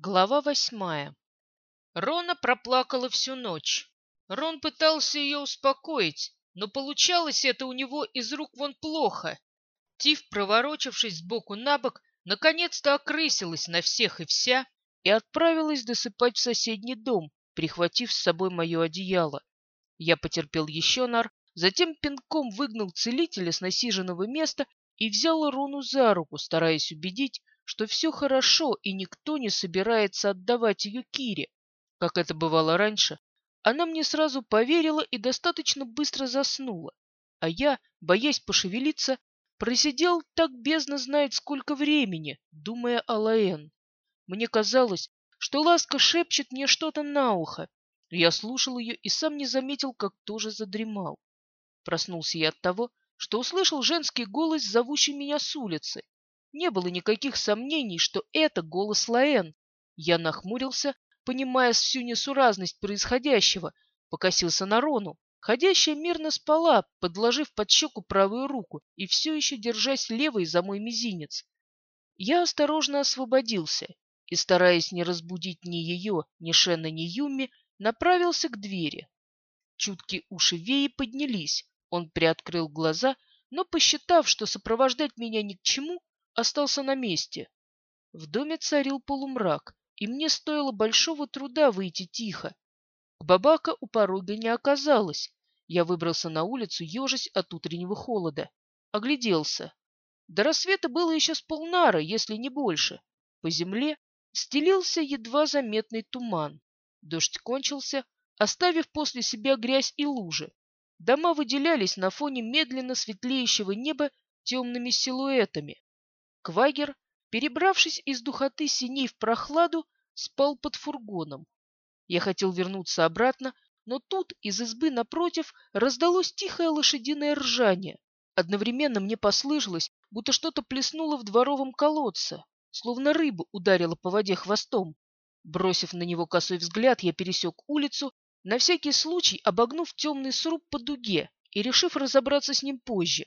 Глава восьмая. Рона проплакала всю ночь. Рон пытался ее успокоить, но получалось это у него из рук вон плохо. Тиф, проворочившись сбоку на бок, наконец-то окрысилась на всех и вся и отправилась досыпать в соседний дом, прихватив с собой мое одеяло. Я потерпел еще нар, затем пинком выгнал целителя с насиженного места и взял Рону за руку, стараясь убедить, что все хорошо и никто не собирается отдавать ее Кире. Как это бывало раньше, она мне сразу поверила и достаточно быстро заснула. А я, боясь пошевелиться, просидел так бездна знает сколько времени, думая о Лаэн. Мне казалось, что Ласка шепчет мне что-то на ухо. Я слушал ее и сам не заметил, как тоже задремал. Проснулся я от того, что услышал женский голос, зовущий меня с улицы. Не было никаких сомнений, что это голос Лаэн. Я нахмурился, понимая всю несуразность происходящего, покосился на Рону. Ходящая мирно спала, подложив под щеку правую руку и все еще держась левой за мой мизинец. Я осторожно освободился и, стараясь не разбудить ни ее, ни Шена, ни Юми, направился к двери. Чуткие уши Веи поднялись. Он приоткрыл глаза, но, посчитав, что сопровождать меня ни к чему, остался на месте. В доме царил полумрак, и мне стоило большого труда выйти тихо. Бабака у порога не оказалось. Я выбрался на улицу, ежась от утреннего холода. Огляделся. До рассвета было еще с полнара, если не больше. По земле стелился едва заметный туман. Дождь кончился, оставив после себя грязь и лужи. Дома выделялись на фоне медленно светлеющего неба темными силуэтами. Квагер, перебравшись из духоты синей в прохладу, спал под фургоном. Я хотел вернуться обратно, но тут из избы напротив раздалось тихое лошадиное ржание. Одновременно мне послышалось, будто что-то плеснуло в дворовом колодце, словно рыба ударила по воде хвостом. Бросив на него косой взгляд, я пересек улицу, на всякий случай обогнув темный сруб по дуге и решив разобраться с ним позже.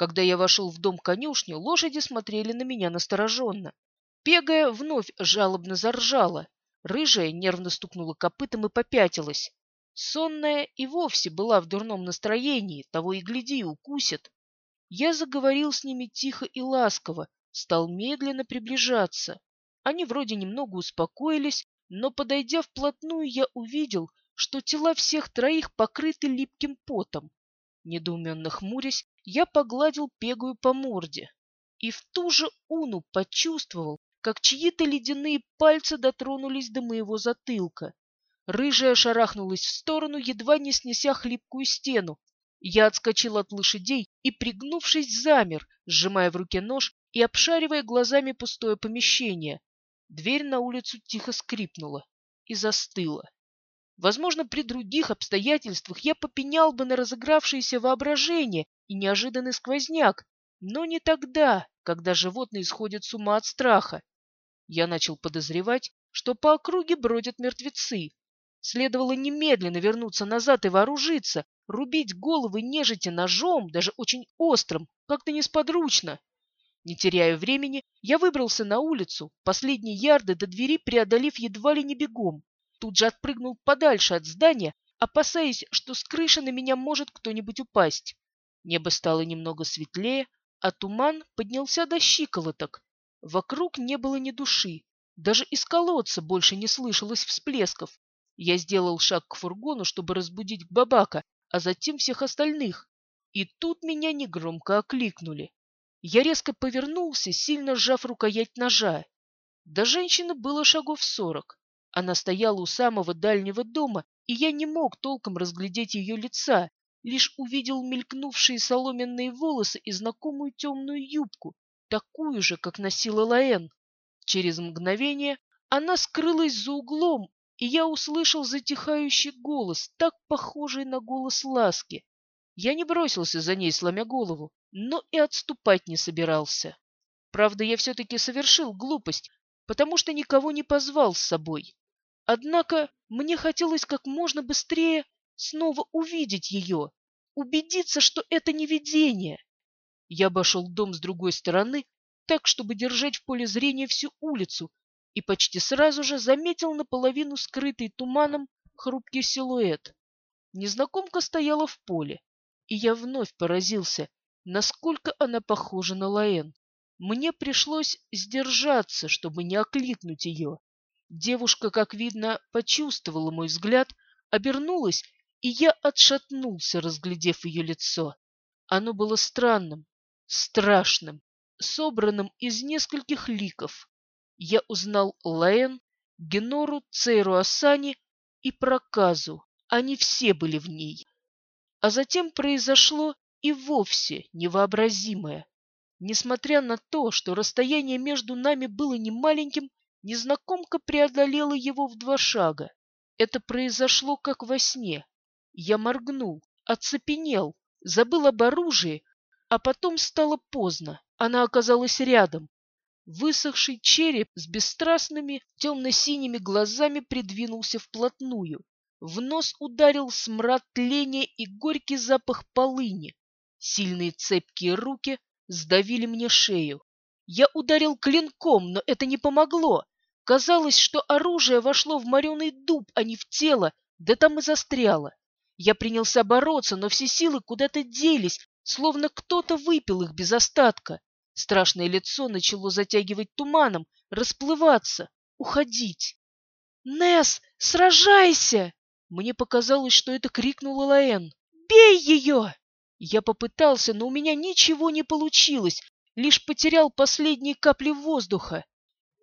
Когда я вошел в дом конюшню, лошади смотрели на меня настороженно. Пегая вновь жалобно заржала. Рыжая нервно стукнула копытом и попятилась. Сонная и вовсе была в дурном настроении, того и гляди, укусит. Я заговорил с ними тихо и ласково, стал медленно приближаться. Они вроде немного успокоились, но, подойдя вплотную, я увидел, что тела всех троих покрыты липким потом. Недоуменно хмурясь, я погладил пегую по морде. И в ту же уну почувствовал, как чьи-то ледяные пальцы дотронулись до моего затылка. Рыжая шарахнулась в сторону, едва не снеся хлипкую стену. Я отскочил от лошадей и, пригнувшись, замер, сжимая в руке нож и обшаривая глазами пустое помещение. Дверь на улицу тихо скрипнула и застыла. Возможно, при других обстоятельствах я попенял бы на разыгравшееся воображение и неожиданный сквозняк, но не тогда, когда животные сходят с ума от страха. Я начал подозревать, что по округе бродят мертвецы. Следовало немедленно вернуться назад и вооружиться, рубить головы нежити ножом, даже очень острым, как-то несподручно. Не теряя времени, я выбрался на улицу, последние ярды до двери преодолев едва ли не бегом тут же отпрыгнул подальше от здания, опасаясь, что с крыши на меня может кто-нибудь упасть. Небо стало немного светлее, а туман поднялся до щиколоток. Вокруг не было ни души. Даже из колодца больше не слышалось всплесков. Я сделал шаг к фургону, чтобы разбудить Бабака, а затем всех остальных. И тут меня негромко окликнули. Я резко повернулся, сильно сжав рукоять ножа. До женщины было шагов сорок. Она стояла у самого дальнего дома, и я не мог толком разглядеть ее лица, лишь увидел мелькнувшие соломенные волосы и знакомую темную юбку, такую же, как носила Лаэн. Через мгновение она скрылась за углом, и я услышал затихающий голос, так похожий на голос Ласки. Я не бросился за ней, сломя голову, но и отступать не собирался. Правда, я все-таки совершил глупость, потому что никого не позвал с собой. Однако мне хотелось как можно быстрее снова увидеть ее, убедиться, что это не видение. Я обошел дом с другой стороны, так, чтобы держать в поле зрения всю улицу, и почти сразу же заметил наполовину скрытый туманом хрупкий силуэт. Незнакомка стояла в поле, и я вновь поразился, насколько она похожа на Лаэн. Мне пришлось сдержаться, чтобы не окликнуть ее. Девушка, как видно, почувствовала мой взгляд, обернулась, и я отшатнулся, разглядев ее лицо. Оно было странным, страшным, собранным из нескольких ликов. Я узнал Лаэн, Генору, Цейру Асани и Проказу. Они все были в ней. А затем произошло и вовсе невообразимое. Несмотря на то, что расстояние между нами было немаленьким, незнакомка преодолела его в два шага. Это произошло как во сне. Я моргнул, оцепенел, забыл об оружии, а потом стало поздно. Она оказалась рядом. Высохший череп с бесстрастными темно-синими глазами придвинулся вплотную. В нос ударил смрад тления и горький запах полыни. Сильные цепкие руки сдавили мне шею. Я ударил клинком, но это не помогло. Казалось, что оружие вошло в мореный дуб, а не в тело, да там и застряло. Я принялся бороться, но все силы куда-то делись, словно кто-то выпил их без остатка. Страшное лицо начало затягивать туманом, расплываться, уходить. «Несс, сражайся!» Мне показалось, что это крикнула Лаэн. «Бей ее!» Я попытался, но у меня ничего не получилось, лишь потерял последние капли воздуха.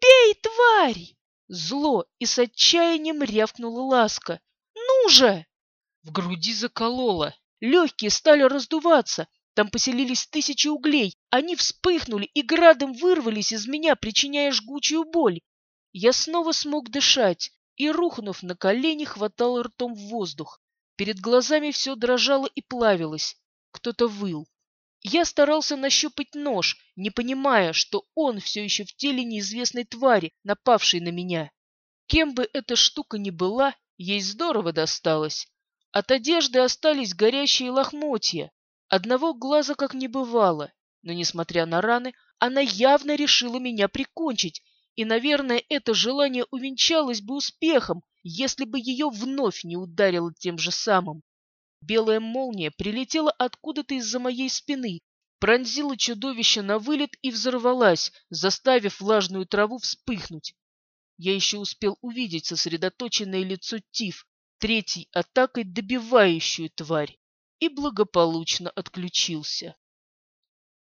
«Бей, тварь!» Зло и с отчаянием рявкнула ласка. «Ну же!» В груди закололо. Легкие стали раздуваться. Там поселились тысячи углей. Они вспыхнули и градом вырвались из меня, причиняя жгучую боль. Я снова смог дышать и, рухнув на колени, хватал ртом в воздух. Перед глазами все дрожало и плавилось. Кто-то выл. Я старался нащупать нож, не понимая, что он все еще в теле неизвестной твари, напавшей на меня. Кем бы эта штука ни была, ей здорово досталось. От одежды остались горящие лохмотья. Одного глаза как не бывало, но, несмотря на раны, она явно решила меня прикончить, и, наверное, это желание увенчалось бы успехом, если бы ее вновь не ударило тем же самым. Белая молния прилетела откуда-то из-за моей спины, пронзила чудовище на вылет и взорвалась, заставив влажную траву вспыхнуть. Я еще успел увидеть сосредоточенное лицо Тиф, третьей атакой добивающую тварь, и благополучно отключился.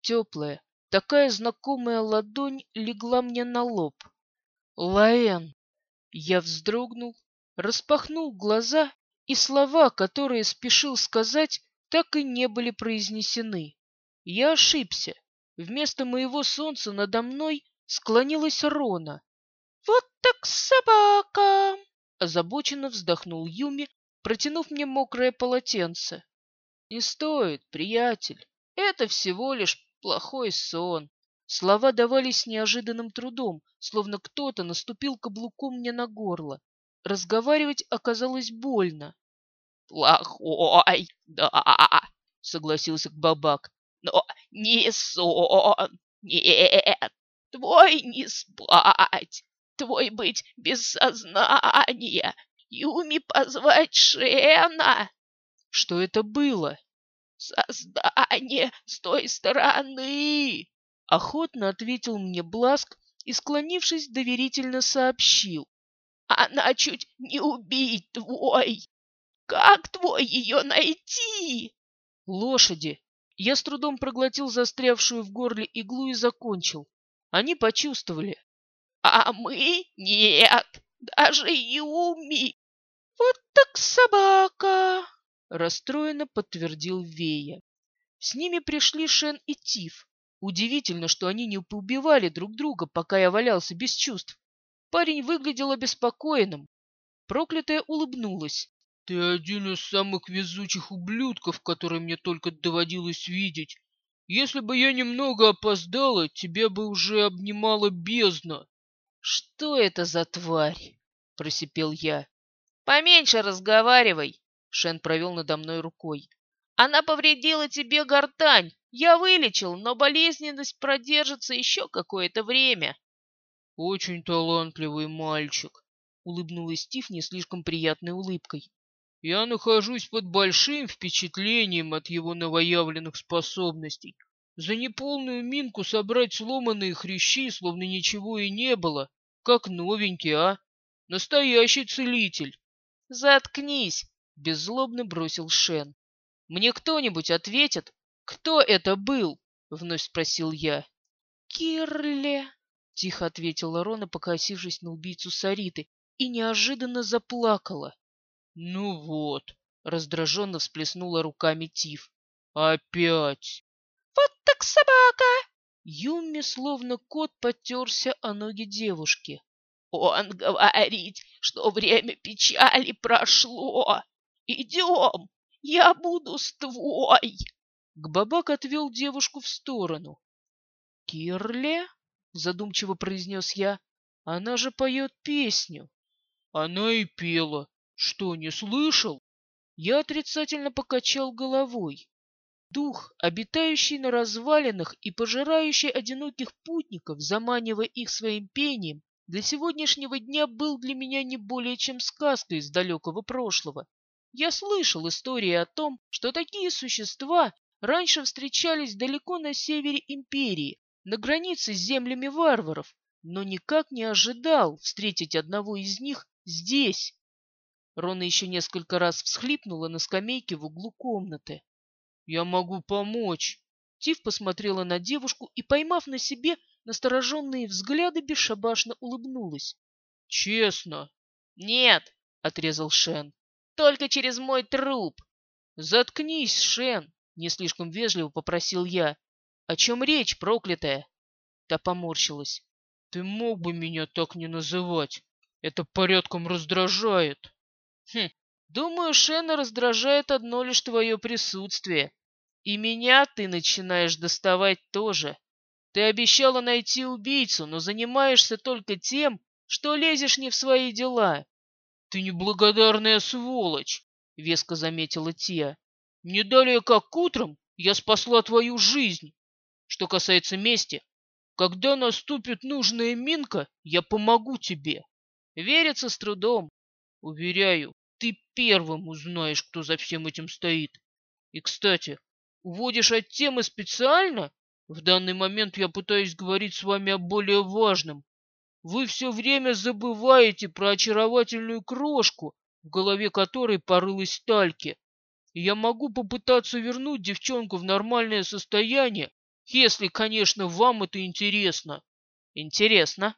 Теплая, такая знакомая ладонь легла мне на лоб. Лаэн! Я вздрогнул, распахнул глаза, и слова, которые спешил сказать, так и не были произнесены. Я ошибся. Вместо моего солнца надо мной склонилась Рона. «Вот так собака!» Озабоченно вздохнул Юми, протянув мне мокрое полотенце. «Не стоит, приятель. Это всего лишь плохой сон». Слова давались неожиданным трудом, словно кто-то наступил каблуком мне на горло. Разговаривать оказалось больно. «Плохой, да», — согласился Бабак. «Но не сон, нет, твой не спать, твой быть без сознания, Юми позвать Шена!» «Что это было?» «Создание с той стороны!» Охотно ответил мне Бласк и, склонившись, доверительно сообщил. «Она чуть не убить твой! Как твой ее найти?» «Лошади!» Я с трудом проглотил застрявшую в горле иглу и закончил. Они почувствовали. А мы нет, даже Юми. Вот так собака, расстроенно подтвердил Вея. С ними пришли Шен и Тиф. Удивительно, что они не поубивали друг друга, пока я валялся без чувств. Парень выглядел обеспокоенным. Проклятая улыбнулась. «Ты один из самых везучих ублюдков, которые мне только доводилось видеть. Если бы я немного опоздала, тебя бы уже обнимала бездна». «Что это за тварь?» — просипел я. «Поменьше разговаривай!» — Шен провел надо мной рукой. «Она повредила тебе гортань. Я вылечил, но болезненность продержится еще какое-то время». Очень талантливый мальчик, улыбнулась Стив не слишком приятной улыбкой. Я нахожусь под большим впечатлением от его новоявленных способностей. За неполную минку собрать сломанные хрящи, словно ничего и не было, как новенький, а? Настоящий целитель. Заткнись, беззлобно бросил Шен. Мне кто-нибудь ответит, кто это был? Вновь спросил я. Кирле, тихо ответила Рона, покосившись на убийцу Сариты, и неожиданно заплакала. Ну вот, раздраженно всплеснула руками Тиф. Опять. Вот так собака! Юмми, словно кот, потерся о ноги девушки. Он говорит, что время печали прошло. Идем, я буду с твой. Гбабак отвел девушку в сторону. «Кирле?» — задумчиво произнес я. «Она же поет песню». «Она и пела. Что, не слышал?» Я отрицательно покачал головой. Дух, обитающий на развалинах и пожирающий одиноких путников, заманивая их своим пением, для сегодняшнего дня был для меня не более чем сказкой из далекого прошлого. Я слышал истории о том, что такие существа раньше встречались далеко на севере империи, на границе с землями варваров, но никак не ожидал встретить одного из них здесь. Рона еще несколько раз всхлипнула на скамейке в углу комнаты. Я могу помочь. Тиф посмотрела на девушку и, поймав на себе настороженные взгляды, бесшабашно улыбнулась. Честно. Нет, отрезал Шен. Только через мой труп. Заткнись, Шен, не слишком вежливо попросил я. О чем речь, проклятая? Та поморщилась. Ты мог бы меня так не называть. Это порядком раздражает. Хм, думаю, Шена раздражает одно лишь твое присутствие. И меня ты начинаешь доставать тоже. Ты обещала найти убийцу, но занимаешься только тем, что лезешь не в свои дела. — Ты неблагодарная сволочь, — веско заметила Тия. — Не далее как утром я спасла твою жизнь. Что касается мести, когда наступит нужная минка, я помогу тебе. Верится с трудом. Уверяю, ты первым узнаешь, кто за всем этим стоит. И, кстати, Уводишь от темы специально? В данный момент я пытаюсь говорить с вами о более важном. Вы все время забываете про очаровательную крошку, в голове которой порылась тальки. я могу попытаться вернуть девчонку в нормальное состояние, если, конечно, вам это интересно. Интересно.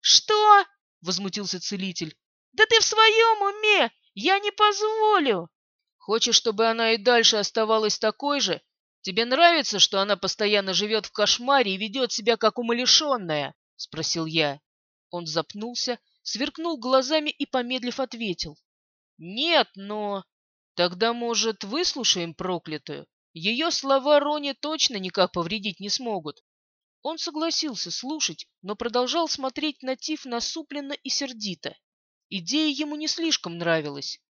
Что? Возмутился целитель. Да ты в своем уме! Я не позволю! Хочешь, чтобы она и дальше оставалась такой же? Тебе нравится, что она постоянно живет в кошмаре и ведет себя как умалишенная? — спросил я. Он запнулся, сверкнул глазами и, помедлив, ответил. — Нет, но... Тогда, может, выслушаем проклятую? Ее слова Роне точно никак повредить не смогут. Он согласился слушать, но продолжал смотреть на Тиф насупленно и сердито. Идея ему не слишком нравилась.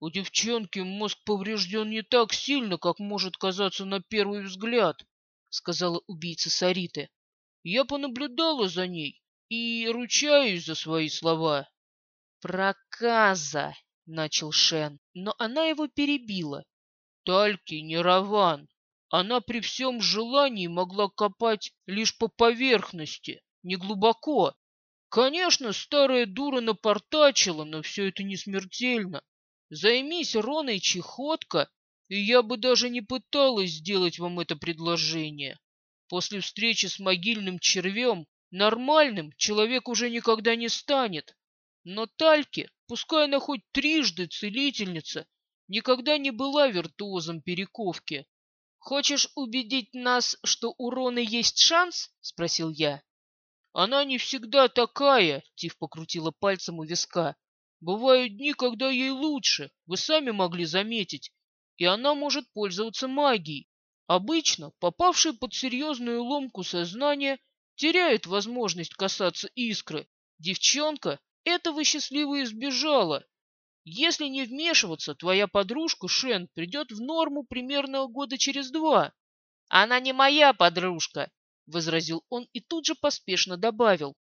У девчонки мозг поврежден не так сильно, как может казаться на первый взгляд, сказала убийца Сариты. Я понаблюдала за ней и ручаюсь за свои слова. Проказа, начал Шен, но она его перебила. Тальки не Раван. Она при всем желании могла копать лишь по поверхности, не глубоко. Конечно, старая дура напортачила, но все это не смертельно. Займись Роной чехотка, и я бы даже не пыталась сделать вам это предложение. После встречи с могильным червем нормальным человек уже никогда не станет. Но Тальке, пускай она хоть трижды целительница, никогда не была виртуозом перековки. «Хочешь убедить нас, что у Роны есть шанс?» — спросил я. «Она не всегда такая», — Тиф покрутила пальцем у виска. Бывают дни, когда ей лучше, вы сами могли заметить, и она может пользоваться магией. Обычно попавшие под серьезную ломку сознания теряют возможность касаться искры. Девчонка этого счастливо избежала. Если не вмешиваться, твоя подружка Шен придет в норму примерно года через два. Она не моя подружка, — возразил он и тут же поспешно добавил.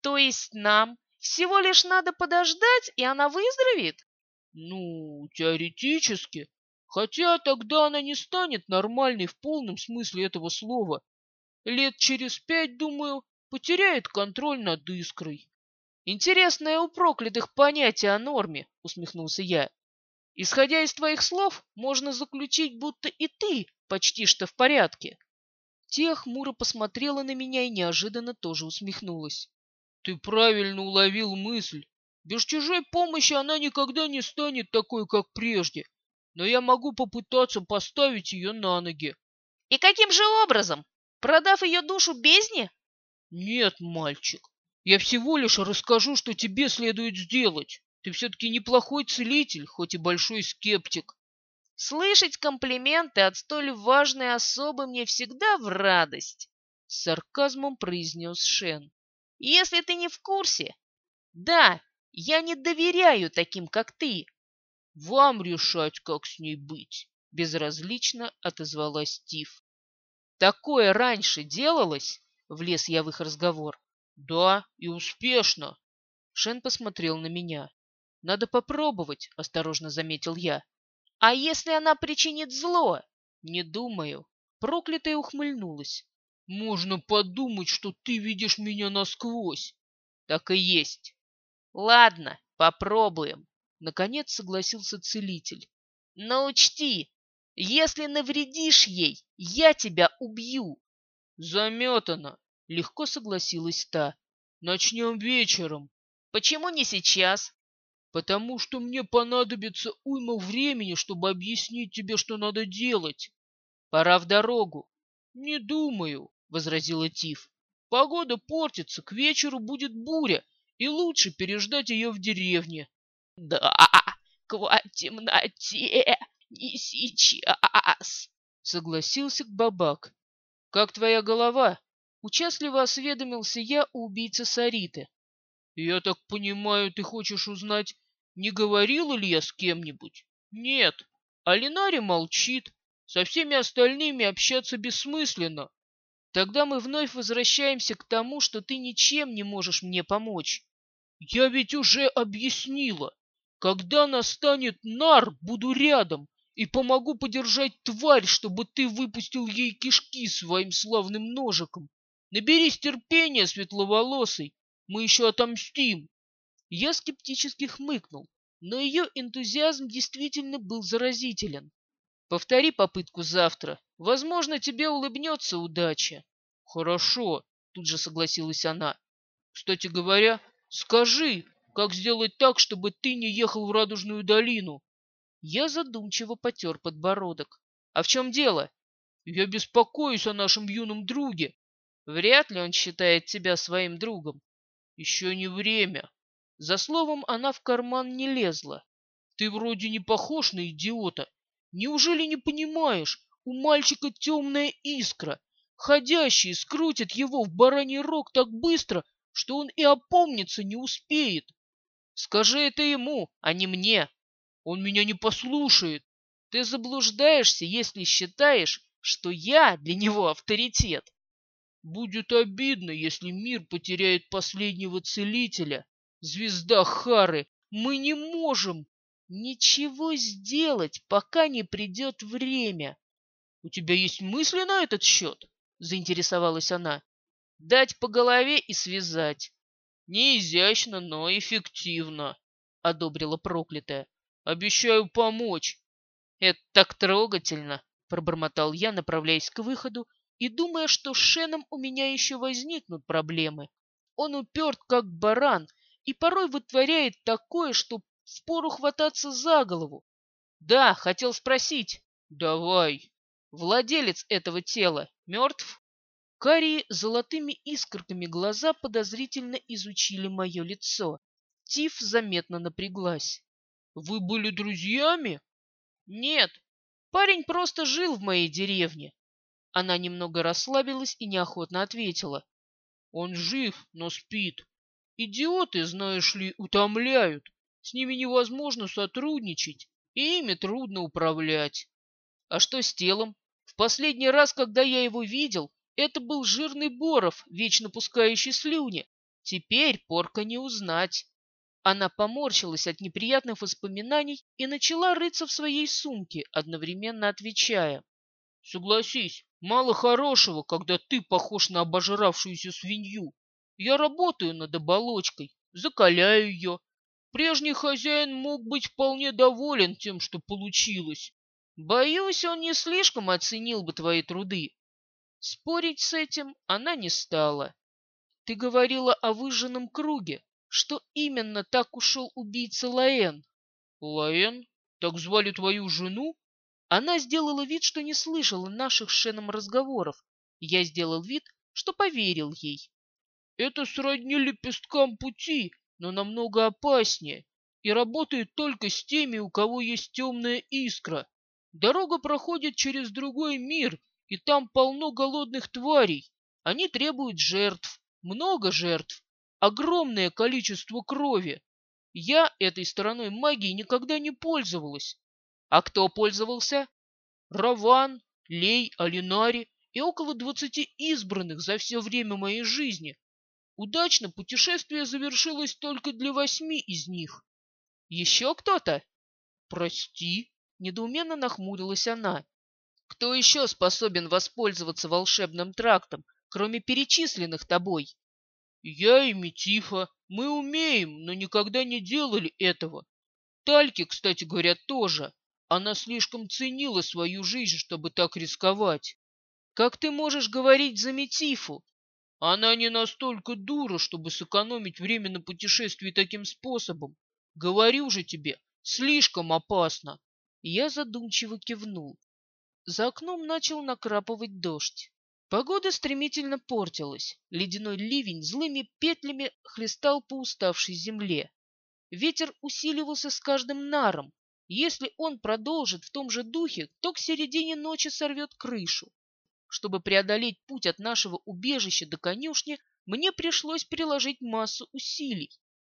То есть нам всего лишь надо подождать, и она выздоровеет? Ну, теоретически. Хотя тогда она не станет нормальной в полном смысле этого слова. Лет через пять, думаю, потеряет контроль над искрой. Интересное у проклятых понятие о норме, усмехнулся я. Исходя из твоих слов, можно заключить, будто и ты почти что в порядке. Тех хмуро посмотрела на меня и неожиданно тоже усмехнулась. Ты правильно уловил мысль. Без чужой помощи она никогда не станет такой, как прежде. Но я могу попытаться поставить ее на ноги. И каким же образом? Продав ее душу бездне? Нет, мальчик. Я всего лишь расскажу, что тебе следует сделать. Ты все-таки неплохой целитель, хоть и большой скептик. Слышать комплименты от столь важной особы мне всегда в радость, с сарказмом произнес Шен. Если ты не в курсе, да, я не доверяю таким, как ты. Вам решать, как с ней быть, безразлично отозвалась Стив. Такое раньше делалось? Влез я в их разговор. Да, и успешно. Шен посмотрел на меня. Надо попробовать, осторожно заметил я. А если она причинит зло? Не думаю. Проклятая ухмыльнулась. Можно подумать, что ты видишь меня насквозь. Так и есть. Ладно, попробуем. Наконец согласился целитель. Но учти, если навредишь ей, я тебя убью. Заметано. Легко согласилась та. Начнем вечером. Почему не сейчас? Потому что мне понадобится уйма времени, чтобы объяснить тебе, что надо делать. Пора в дорогу. Не думаю, возразила Тиф. Погода портится, к вечеру будет буря, и лучше переждать ее в деревне. Да, к темноте не сейчас, согласился Бабак. Как твоя голова? Участливо осведомился я у убийцы Сариты. Я так понимаю, ты хочешь узнать, не говорила ли я с кем-нибудь? Нет. А Линари молчит. Со всеми остальными общаться бессмысленно. Тогда мы вновь возвращаемся к тому, что ты ничем не можешь мне помочь. Я ведь уже объяснила. Когда настанет нар, буду рядом и помогу подержать тварь, чтобы ты выпустил ей кишки своим славным ножиком. Наберись терпения, светловолосый, мы еще отомстим. Я скептически хмыкнул, но ее энтузиазм действительно был заразителен. Повтори попытку завтра. Возможно, тебе улыбнется удача. Хорошо, тут же согласилась она. Кстати говоря, скажи, как сделать так, чтобы ты не ехал в Радужную долину? Я задумчиво потер подбородок. А в чем дело? Я беспокоюсь о нашем юном друге. Вряд ли он считает тебя своим другом. Еще не время. За словом она в карман не лезла. Ты вроде не похож на идиота. Неужели не понимаешь, у мальчика темная искра. Ходящий скрутит его в бараний рог так быстро, что он и опомниться не успеет. Скажи это ему, а не мне. Он меня не послушает. Ты заблуждаешься, если считаешь, что я для него авторитет. Будет обидно, если мир потеряет последнего целителя. Звезда Хары, мы не можем ничего сделать, пока не придет время. У тебя есть мысли на этот счет? Заинтересовалась она. Дать по голове и связать. Не изящно, но эффективно, одобрила проклятая. Обещаю помочь. Это так трогательно, пробормотал я, направляясь к выходу и думая, что с Шеном у меня еще возникнут проблемы. Он уперт, как баран, и порой вытворяет такое, что впору хвататься за голову. Да, хотел спросить. Давай. Владелец этого тела мертв? Карие золотыми искорками глаза подозрительно изучили мое лицо. Тиф заметно напряглась. Вы были друзьями? Нет, парень просто жил в моей деревне. Она немного расслабилась и неохотно ответила. Он жив, но спит. Идиоты, знаешь ли, утомляют. С ними невозможно сотрудничать, и ими трудно управлять. А что с телом? В последний раз, когда я его видел, это был жирный Боров, вечно пускающий слюни. Теперь порка не узнать. Она поморщилась от неприятных воспоминаний и начала рыться в своей сумке, одновременно отвечая. Согласись, мало хорошего, когда ты похож на обожравшуюся свинью. Я работаю над оболочкой, закаляю ее. Прежний хозяин мог быть вполне доволен тем, что получилось. Боюсь, он не слишком оценил бы твои труды. Спорить с этим она не стала. Ты говорила о выжженном круге. Что именно так ушел убийца Лаэн? Лаэн? Так звали твою жену? Она сделала вид, что не слышала наших с Шеном разговоров. Я сделал вид, что поверил ей. Это сродни лепесткам пути, но намного опаснее и работает только с теми, у кого есть темная искра. Дорога проходит через другой мир, и там полно голодных тварей. Они требуют жертв, много жертв, огромное количество крови. Я этой стороной магии никогда не пользовалась. А кто пользовался? Раван, Лей, Алинари и около двадцати избранных за все время моей жизни. Удачно путешествие завершилось только для восьми из них. Еще кто-то? Прости, недоуменно нахмурилась она. Кто еще способен воспользоваться волшебным трактом, кроме перечисленных тобой? Я и Метифа. Мы умеем, но никогда не делали этого. Тальки, кстати говоря, тоже. Она слишком ценила свою жизнь, чтобы так рисковать. Как ты можешь говорить за Метифу? Она не настолько дура, чтобы сэкономить время на путешествии таким способом. Говорю же тебе, слишком опасно. Я задумчиво кивнул. За окном начал накрапывать дождь. Погода стремительно портилась. Ледяной ливень злыми петлями хлестал по уставшей земле. Ветер усиливался с каждым наром, если он продолжит в том же духе, то к середине ночи сорвет крышу. Чтобы преодолеть путь от нашего убежища до конюшни, мне пришлось приложить массу усилий.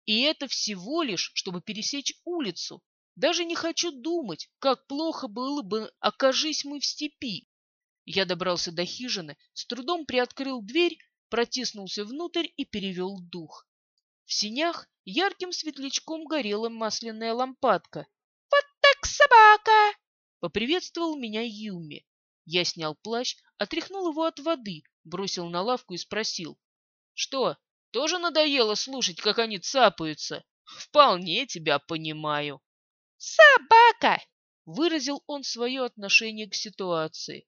И это всего лишь, чтобы пересечь улицу. Даже не хочу думать, как плохо было бы, окажись мы в степи. Я добрался до хижины, с трудом приоткрыл дверь, протиснулся внутрь и перевел дух. В синях ярким светлячком горела масляная лампадка, как собака!» Поприветствовал меня Юми. Я снял плащ, отряхнул его от воды, бросил на лавку и спросил. «Что, тоже надоело слушать, как они цапаются? Вполне тебя понимаю». «Собака!» — выразил он свое отношение к ситуации.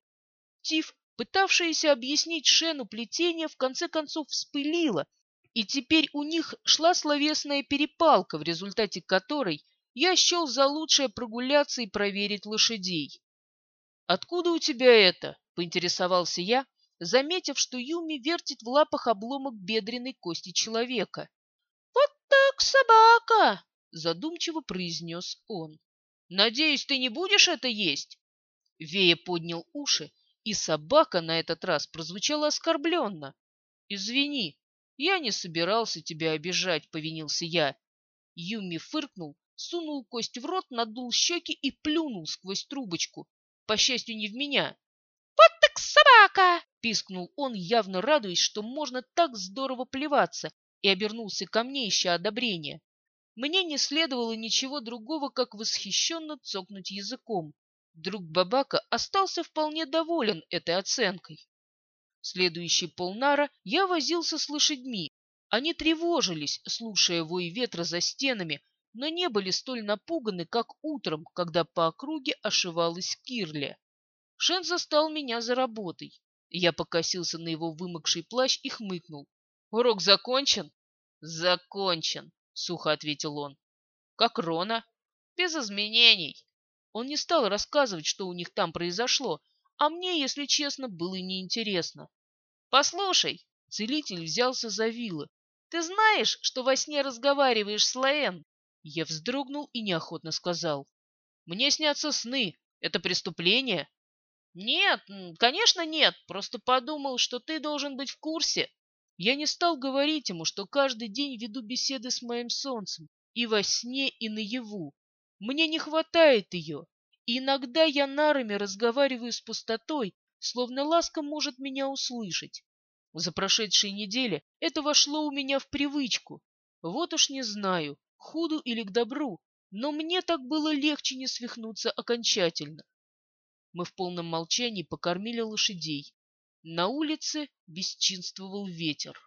Тиф, пытавшаяся объяснить Шену плетение, в конце концов вспылила, и теперь у них шла словесная перепалка, в результате которой я счел за лучшее прогуляться и проверить лошадей. «Откуда у тебя это?» — поинтересовался я, заметив, что Юми вертит в лапах обломок бедренной кости человека. «Вот так собака!» — задумчиво произнес он. «Надеюсь, ты не будешь это есть?» Вея поднял уши, и собака на этот раз прозвучала оскорбленно. «Извини, я не собирался тебя обижать», — повинился я. Юми фыркнул сунул кость в рот, надул щеки и плюнул сквозь трубочку. По счастью, не в меня. «Вот так собака!» — пискнул он, явно радуясь, что можно так здорово плеваться, и обернулся ко мне, ища одобрения. Мне не следовало ничего другого, как восхищенно цокнуть языком. Друг Бабака остался вполне доволен этой оценкой. Следующий полнара я возился с лошадьми. Они тревожились, слушая вой ветра за стенами, но не были столь напуганы, как утром, когда по округе ошивалась Кирли. Шен застал меня за работой. Я покосился на его вымокший плащ и хмыкнул. «Урок закончен?» «Закончен», — сухо ответил он. «Как Рона?» «Без изменений». Он не стал рассказывать, что у них там произошло, а мне, если честно, было неинтересно. «Послушай», — целитель взялся за вилы, «ты знаешь, что во сне разговариваешь с Лаэн?» Я вздрогнул и неохотно сказал. «Мне снятся сны. Это преступление?» «Нет, конечно нет. Просто подумал, что ты должен быть в курсе». Я не стал говорить ему, что каждый день веду беседы с моим солнцем. И во сне, и наяву. Мне не хватает ее. И иногда я нарами разговариваю с пустотой, словно ласка может меня услышать. За прошедшие недели это вошло у меня в привычку. Вот уж не знаю, худу или к добру, но мне так было легче не свихнуться окончательно. Мы в полном молчании покормили лошадей. На улице бесчинствовал ветер.